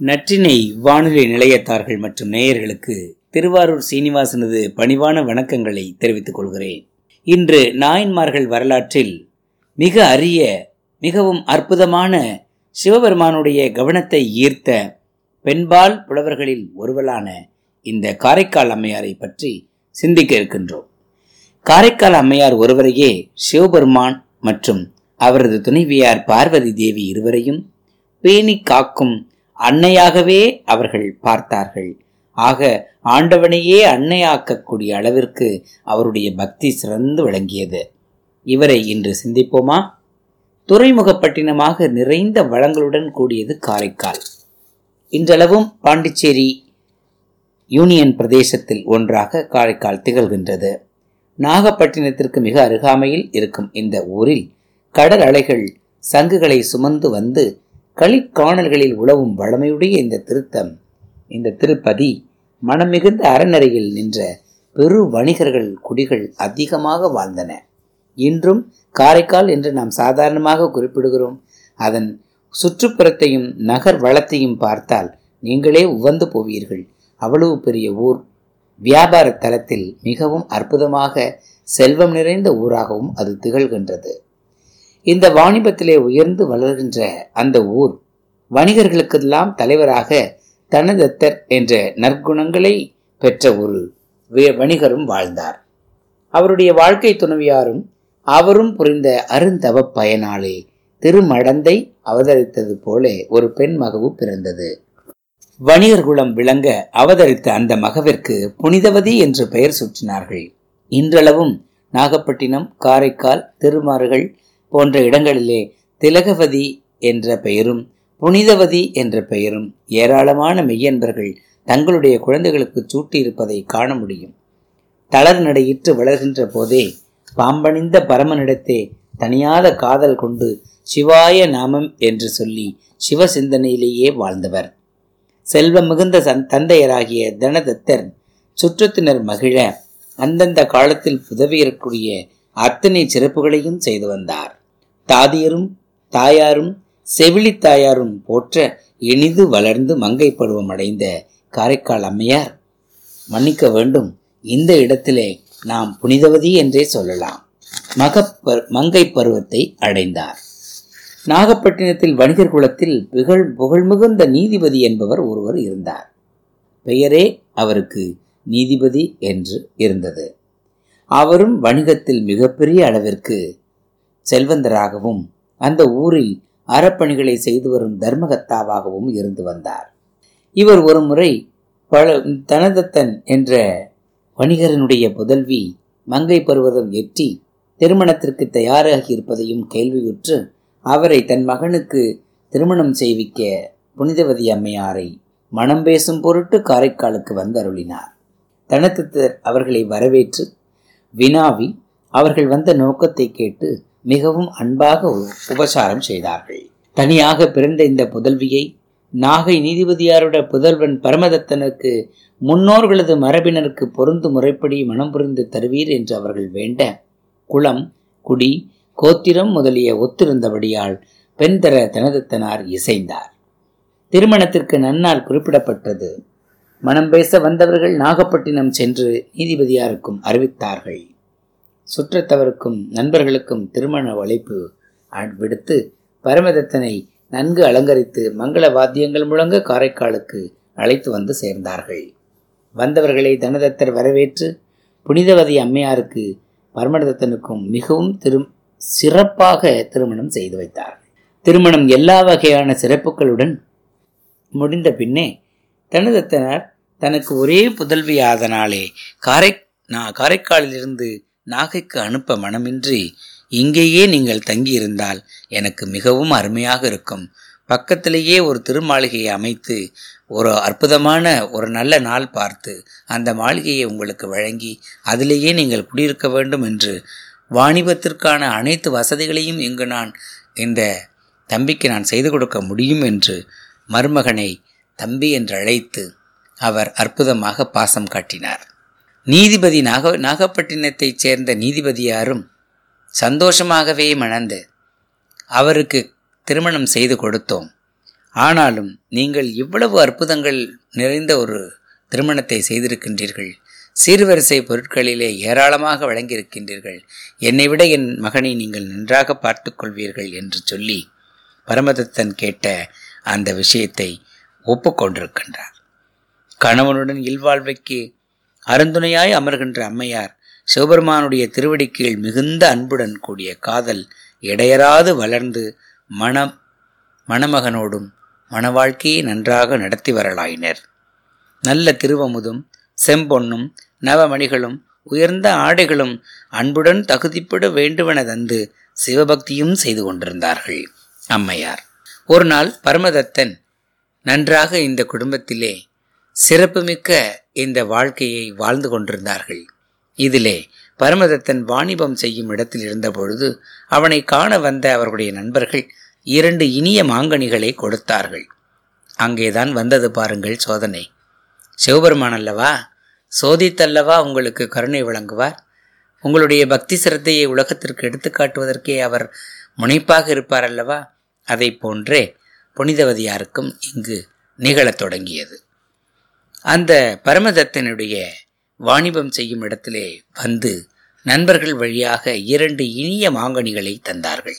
நற்றினை வானொலி நிலையத்தார்கள் மற்றும் நேயர்களுக்கு திருவாரூர் சீனிவாசனது பணிவான வணக்கங்களை தெரிவித்துக் கொள்கிறேன். இன்று நாயன்மார்கள் வரலாற்றில் மிக அரிய மிகவும் அற்புதமான சிவபெருமானுடைய கவனத்தை ஈர்த்த பெண்பால் புலவர்களில் ஒருவரான இந்த காரைக்கால் அம்மையாரை பற்றி சிந்திக்க இருக்கின்றோம். காரைக்கால் அம்மையார் ஒருவரையே சிவபெருமான் மற்றும் அவரது துணைவியார் பார்வதி தேவி இருவரையும் பேணி காக்கும் அன்னையாகவே அவர்கள் பார்த்தார்கள். ஆக ஆண்டவனையே அன்னையாக்கக்கூடிய அளவிற்கு அவருடைய பக்தி சிறந்து விளங்கியது. இவரை இன்று சிந்திப்போமா? துறைமுகப்பட்டினமாக நிறைந்த வளங்களுடன் கூடியது காரைக்கால். இன்றளவும் பாண்டிச்சேரி யூனியன் பிரதேசத்தில் ஒன்றாக காரைக்கால் திகழ்கின்றது. நாகப்பட்டினத்திற்கு மிக அருகாமையில் இருக்கும் இந்த ஊரில் கடல் அலைகள் சங்குகளை சுமந்து வந்து களிக்காணல்களில் உழவும் வளமையுடைய இந்த திருத்தம் இந்த திருப்பதி மனம் மிகுந்த அறநறையில் நின்ற பெரு வணிகர்கள் குடிகள் அதிகமாக வாழ்ந்தன. இன்றும் காரைக்கால் என்று நாம் சாதாரணமாக குறிப்பிடுகிறோம். அதன் சுற்றுப்புறத்தையும் நகர் வளத்தையும் பார்த்தால் நீங்களே உவந்து போவீர்கள். அவ்வளவு பெரிய ஊர். வியாபார தலத்தில் மிகவும் அற்புதமாக செல்வம் நிறைந்த ஊராகவும் அது திகழ்கின்றது. இந்த வாணிபத்திலே உயர்ந்து வளர்கின்ற அந்த ஊர் வணிகர்களுக்கெல்லாம் தலைவராக தனதத்தர் என்ற நற்குணங்களை பெற்ற ஒரு வணிகரும் வாழ்ந்தார். அவருடைய வாழ்க்கை துணைவியாரும் அவரும் புரிந்த அருந்தவ பயனாளி திருமடந்தை அவதரித்தது போல ஒரு பெண் மகவு பிறந்தது. வணிகர் குலம் விளங்க அவதரித்த அந்த மகவிற்கு புனிதவதி என்று பெயர் சுற்றினார்கள். இன்றளவும் நாகப்பட்டினம் காரைக்கால் திருமாறுகள் போன்ற இடங்களிலே திலகவதி என்ற பெயரும் புனிதவதி என்ற பெயரும் ஏராளமான மெய்யன்பர்கள் தங்களுடைய குழந்தைகளுக்கு சூட்டியிருப்பதை காண முடியும். தளர் நடையிற்று வளர்கின்ற போதே பாம்பணிந்த பரமனிடத்தே தனியாத காதல் கொண்டு சிவாய நாமம் என்று சொல்லி சிவ சிந்தனையிலேயே வாழ்ந்தவர். செல்வம் மிகுந்த தந்தையராகிய தனதத்தர் சுற்றத்தினர் மகிழ அந்தந்த காலத்தில் புதவியக்கூடிய அத்தனை சிறப்புகளையும் செய்து வந்தார். தாதியரும் தாயாரும் செவிலித்தாயாரும் போற்ற இனிது வளர்ந்து மங்கை பருவம் அடைந்த காரைக்கால் அம்மையார். மன்னிக்க வேண்டும் இந்த இடத்திலே நாம் புனிதவதி என்றே சொல்லலாம். மகப்பர் மங்கை பருவத்தை அடைந்தார். நாகப்பட்டினத்தில் வணிகர் குலத்தில் புகழ் புகழ்மிகுந்த நீதிபதி என்பவர் ஒருவர் இருந்தார். பெயரே அவருக்கு நீதிபதி என்று இருந்தது. அவரும் வணிகத்தில் மிகப்பெரிய அளவிற்கு செல்வந்தராகவும் அந்த ஊரில் அறப்பணிகளை செய்து வரும் தர்மகத்தாவாகவும் இருந்து வந்தார். இவர் ஒரு முறை பல தனதத்தன் என்ற வணிகரனுடைய புதல்வி மங்கை பருவதம் எட்டி திருமணத்திற்கு தயாராகி இருப்பதையும் கேள்வியுற்று அவரை தன் மகனுக்கு திருமணம் செய்விக்க புனிதவதி அம்மையாரை மனம் பேசும் பொருட்டு காரைக்காலுக்கு வந்து அருளினார் அவர்களை வரவேற்று வினாவி அவர்கள் வந்த நோக்கத்தை கேட்டு மிகவும் அன்பாக உபசாரம் செய்தார்கள். தனியாக பிறந்த இந்த புதல்வியை நாகை நீதிபதியாரோட புதல்வன் பரமதத்தனுக்கு முன்னோர்களது மரபினருக்கு பொருந்து முறைப்படி மனம் புரிந்து தருவீர் என்று அவர்கள் வேண்ட குளம் குடி கோத்திரம் முதலிய ஒத்திருந்தபடியால் பெண்தர தனதத்தனார் இசைந்தார். திருமணத்திற்கு நன்னால் குறிப்பிடப்பட்டது. மனம் பேச வந்தவர்கள் நாகப்பட்டினம் சென்று நீதிபதியாருக்கும் அறிவித்தார்கள். சுற்றத்தவருக்கும் நண்பர்களுக்கும் திருமண அழைப்பு விடுத்து பரமதத்தனை நன்கு அலங்கரித்து மங்கள வாத்தியங்கள் முழங்க காரைக்காலுக்கு அழைத்து வந்து சேர்ந்தார்கள். வந்தவர்களை தனதத்தர் வரவேற்று புனிதவதி அம்மையாருக்கு பரமதத்தனுக்கும் மிகவும் திரு சிறப்பாக திருமணம் செய்து வைத்தார். திருமணம் எல்லா வகையான சிறப்புகளுடன் முடிந்த பின்னே தனதத்தனர் தனக்கு ஒரே புதல்வியாதனாலே காரை நான் காரைக்காலிலிருந்து நாகைக்கு அனுப்ப மனமின்றி இங்கேயே நீங்கள் தங்கியிருந்தால் எனக்கு மிகவும் அருமையாக இருக்கும். பக்கத்திலேயே ஒரு திருமாளிகையை அமைத்து ஒரு அற்புதமான ஒரு நல்ல நாள் பார்த்து அந்த மாளிகையை உங்களுக்கு வழங்கி அதிலேயே நீங்கள் குடியிருக்க வேண்டும் என்று வாணிபத்திற்கான அனைத்து வசதிகளையும் இங்கு நான் இந்த தம்பிக்கு நான் செய்து கொடுக்க முடியும் என்று மருமகனை தம்பி என்று அழைத்து அவர் அற்புதமாக பாசம் காட்டினார். நீதிபதி நாக நாகப்பட்டினத்தைச் சேர்ந்த நீதிபதியாரும் சந்தோஷமாகவே மணந்து அவருக்கு திருமணம் செய்து கொடுத்தோம். ஆனாலும் நீங்கள் இவ்வளவு அற்புதங்கள் நிறைந்த ஒரு திருமணத்தை செய்திருக்கின்றீர்கள். சீர்வரிசை பொருட்களிலே ஏராளமாக வழங்கியிருக்கின்றீர்கள். என்னை விட என் மகனை நீங்கள் நன்றாக பார்த்து கொள்வீர்கள் என்று சொல்லி பரமதத்தன் கேட்ட அந்த விஷயத்தை ஒப்புக்கொண்டிருக்கின்றார். கணவனுடன் இல்வாழ்வைக்கு அருந்துணையாய் அமர்கின்ற அம்மையார் சிவபெருமானுடைய திருவடி கீழ் மிகுந்த அன்புடன் கூடிய காதல் இடையராது வளர்ந்து மணம் மணமகனோடும் மணவாழ்க்கையை நன்றாக நடத்தி வரலாயினர். நல்ல திருவமுதும் செம்பொன்னும் நவமணிகளும் உயர்ந்த ஆடைகளும் அன்புடன் தகுதிப்பட வேண்டுவென தந்து சிவபக்தியும் செய்து கொண்டிருந்தார்கள் அம்மையார். ஒரு நாள் பரமதத்தன் நன்றாக இந்த குடும்பத்திலே சிறப்புமிக்க இந்த வாழ்க்கையை வாழ்ந்து கொண்டிருந்தார்கள். இதிலே பரமதத்தன் வாணிபம் செய்யும் இடத்தில் இருந்தபொழுது அவனை காண வந்த அவர்களுடைய நண்பர்கள் இரண்டு இனிய மாங்கனிகளை கொடுத்தார்கள். அங்கேதான் வந்தது பாருங்கள் சோதனை. சிவபெருமான் அல்லவா? சோதித்தல்லவா உங்களுக்கு கருணை வழங்குவார்? உங்களுடைய பக்தி சிரத்தையை உலகத்திற்கு எடுத்துக்காட்டுவதற்கே அவர் முனைப்பாக இருப்பார் அல்லவா? அதை போன்றே புனிதவதியாருக்கும் இங்கு நிகழத் தொடங்கியது. அந்த பரமதத்தனுடைய வாணிபம் செய்யும் இடத்திலே வந்து நண்பர்கள் வழியாக இரண்டு இனிய மாங்கனிகளை தந்தார்கள்.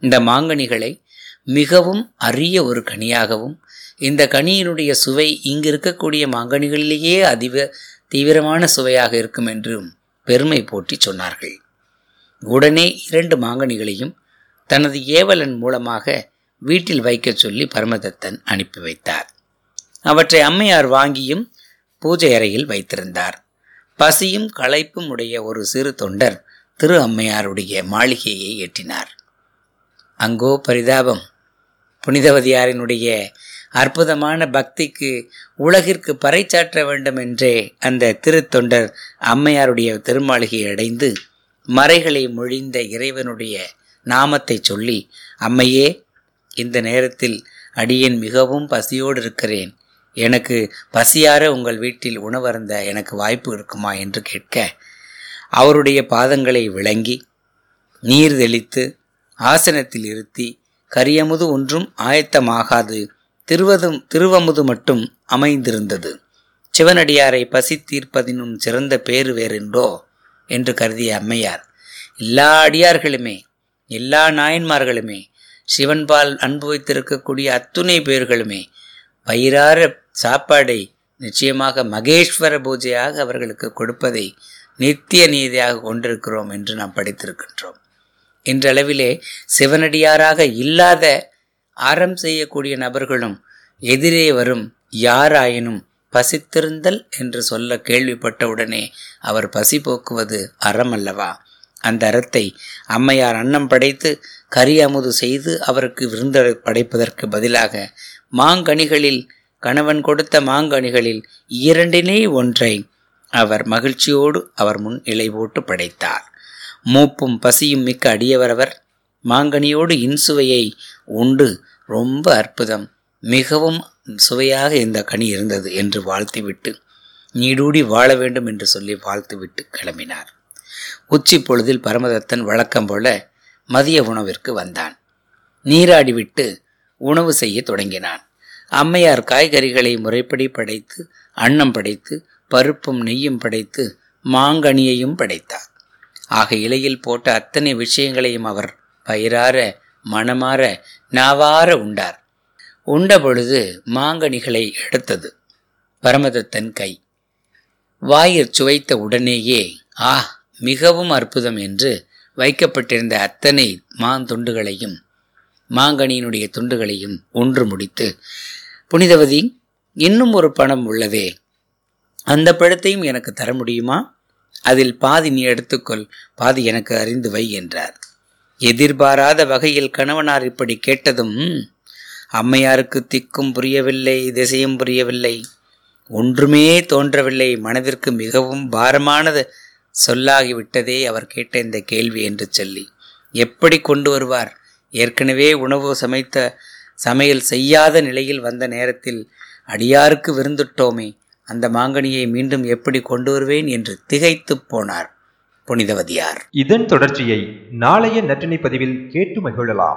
இந்த மாங்கனிகளை மிகவும் அரிய ஒரு கனியாகவும் இந்த கனியினுடைய சுவை இங்கு இருக்கக்கூடிய மாங்கனிகளிலேயே அதிக தீவிரமான சுவையாக இருக்கும் என்றும் பெருமை போட்டி சொன்னார்கள். உடனே இரண்டு மாங்கனிகளையும் தனது ஏவலன் மூலமாக வீட்டில் வைக்கச் சொல்லி பரமதத்தன் அனுப்பி வைத்தார். அவற்றை அம்மையார் வாங்கியும் பூஜை அறையில் வைத்திருந்தார். பசியும் களைப்பும் உடைய ஒரு சிறு தொண்டர் திரு அம்மையாருடைய மாளிகையை எட்டினார். அங்கோ பரிதாபம். புனிதவதியாரினுடைய அற்புதமான பக்திக்கு உலகிற்கு பறைச்சாற்ற வேண்டும் என்றே அந்த திருத்தொண்டர் அம்மையாருடைய திருமாளிகையை அடைந்து மறைகளை மொழிந்த இறைவனுடைய நாமத்தை சொல்லி அம்மையே இந்த நேரத்தில் அடியேன் மிகவும் பசியோடு இருக்கிறேன். எனக்கு பசியார உங்கள் வீட்டில் உணவருந்த எனக்கு வாய்ப்பு இருக்குமா என்று கேட்க அவருடைய பாதங்களை விளங்கி நீர் தெளித்து ஆசனத்தில் இருத்தி கரியமுது ஒன்றும் ஆயத்தமாகாது திருவதும் திருவமுது மட்டும் அமைந்திருந்தது. சிவனடியாரை பசி தீர்ப்பதினும் சிறந்த பேறு வேறென்றோ என்று கருதிய அம்மையார் எல்லா அடியார்களுமே எல்லா நாயன்மார்களுமே சிவன்பால் அன்பு வைத்திருக்கக்கூடிய அத்துணை பேர்களுமே வயிறார சாப்பாடை நிச்சயமாக மகேஸ்வர பூஜையாக அவர்களுக்கு கொடுப்பதை நித்திய நீதியாக கொண்டிருக்கிறோம் என்று நாம் படித்திருக்கின்றோம். இன்றளவிலே சிவனடியாராக இல்லாத அறம் செய்யக்கூடிய நபர்களும் எதிரே வரும் யாராயினும் பசித்திருந்தல் என்று சொல்ல கேள்விப்பட்டவுடனே அவர் பசி போக்குவது அறம் அல்லவா? அந்த அறத்தை அம்மையார் அன்னம் படைத்து கரி அமுது செய்து அவருக்கு விருந்த படைப்பதற்கு பதிலாக மாங்கனிகளில் கணவன் கொடுத்த மாங்கனிகளில் இரண்டினே ஒன்றை அவர் மகிழ்ச்சியோடு அவர் முன் இலை போட்டு படைத்தார். மூப்பும் பசியும் மிக்க அடியவரவர் மாங்கனியோடு இன்சுவையை உண்டு. ரொம்ப அற்புதம். மிகவும் சுவையாக இந்த கனி இருந்தது என்று வாழ்த்திவிட்டு நீடூடி வாழ வேண்டும் என்று சொல்லி வாழ்த்துவிட்டு கிளம்பினார். உச்சி பொழுதில் பரமதத்தன் வழக்கம் போல மதிய உணவிற்கு வந்தான். நீராடிவிட்டு உணவு செய்ய தொடங்கினான். அம்மையார் காய்கறிகளை முறைப்படி படைத்து அன்னம் படைத்து பருப்பும் நெய்யும் படைத்து மாங்கனியையும் படைத்தார். ஆக இலையில் போட்ட அத்தனை விஷயங்களையும் அவர் பயிரார மனமாற நாவார உண்டார். உண்ட பொழுது மாங்கனிகளை எடுத்தது. பரமதத்தன் கை. வாயிற் சுவைத்த உடனேயே ஆ மிகவும் அற்புதம் என்று வைக்கப்பட்டிருந்த அத்தனை மாந்துண்டுகளையும் மாங்கனியினுடைய துண்டுகளையும் ஒன்று முடித்து புனிதவதி இன்னும் ஒரு பணம் உள்ளதே. அந்த பழத்தையும் எனக்கு தர முடியுமா? அதில் பாதி நீ எடுத்துக்கொள் பாதி எனக்கு அறிந்து வை என்றார். எதிர்பாராத வகையில் கணவனார் இப்படி கேட்டதும் அம்மையாருக்கு திக்கும் புரியவில்லை திசையும் புரியவில்லை. ஒன்றுமே தோன்றவில்லை மனதிற்கு மிகவும் பாரமானது. சொல்லாகிவிட்டதே அவர் கேட்ட இந்த கேள்வி என்று சொல்லி எப்படி கொண்டு வருவார்? ஏற்கனவே உணவு சமைத்த சமையல் செய்யாத நிலையில் வந்த நேரத்தில் அடியாருக்கு விருந்துட்டோமே அந்த மாங்கனியை மீண்டும் எப்படி கொண்டு வருவேன் என்று திகைத்து போனார் புனிதவதியார். இதன் தொடர்ச்சியை நாளைய நற்றினை பதிவில் கேட்டு மகிழலாம்.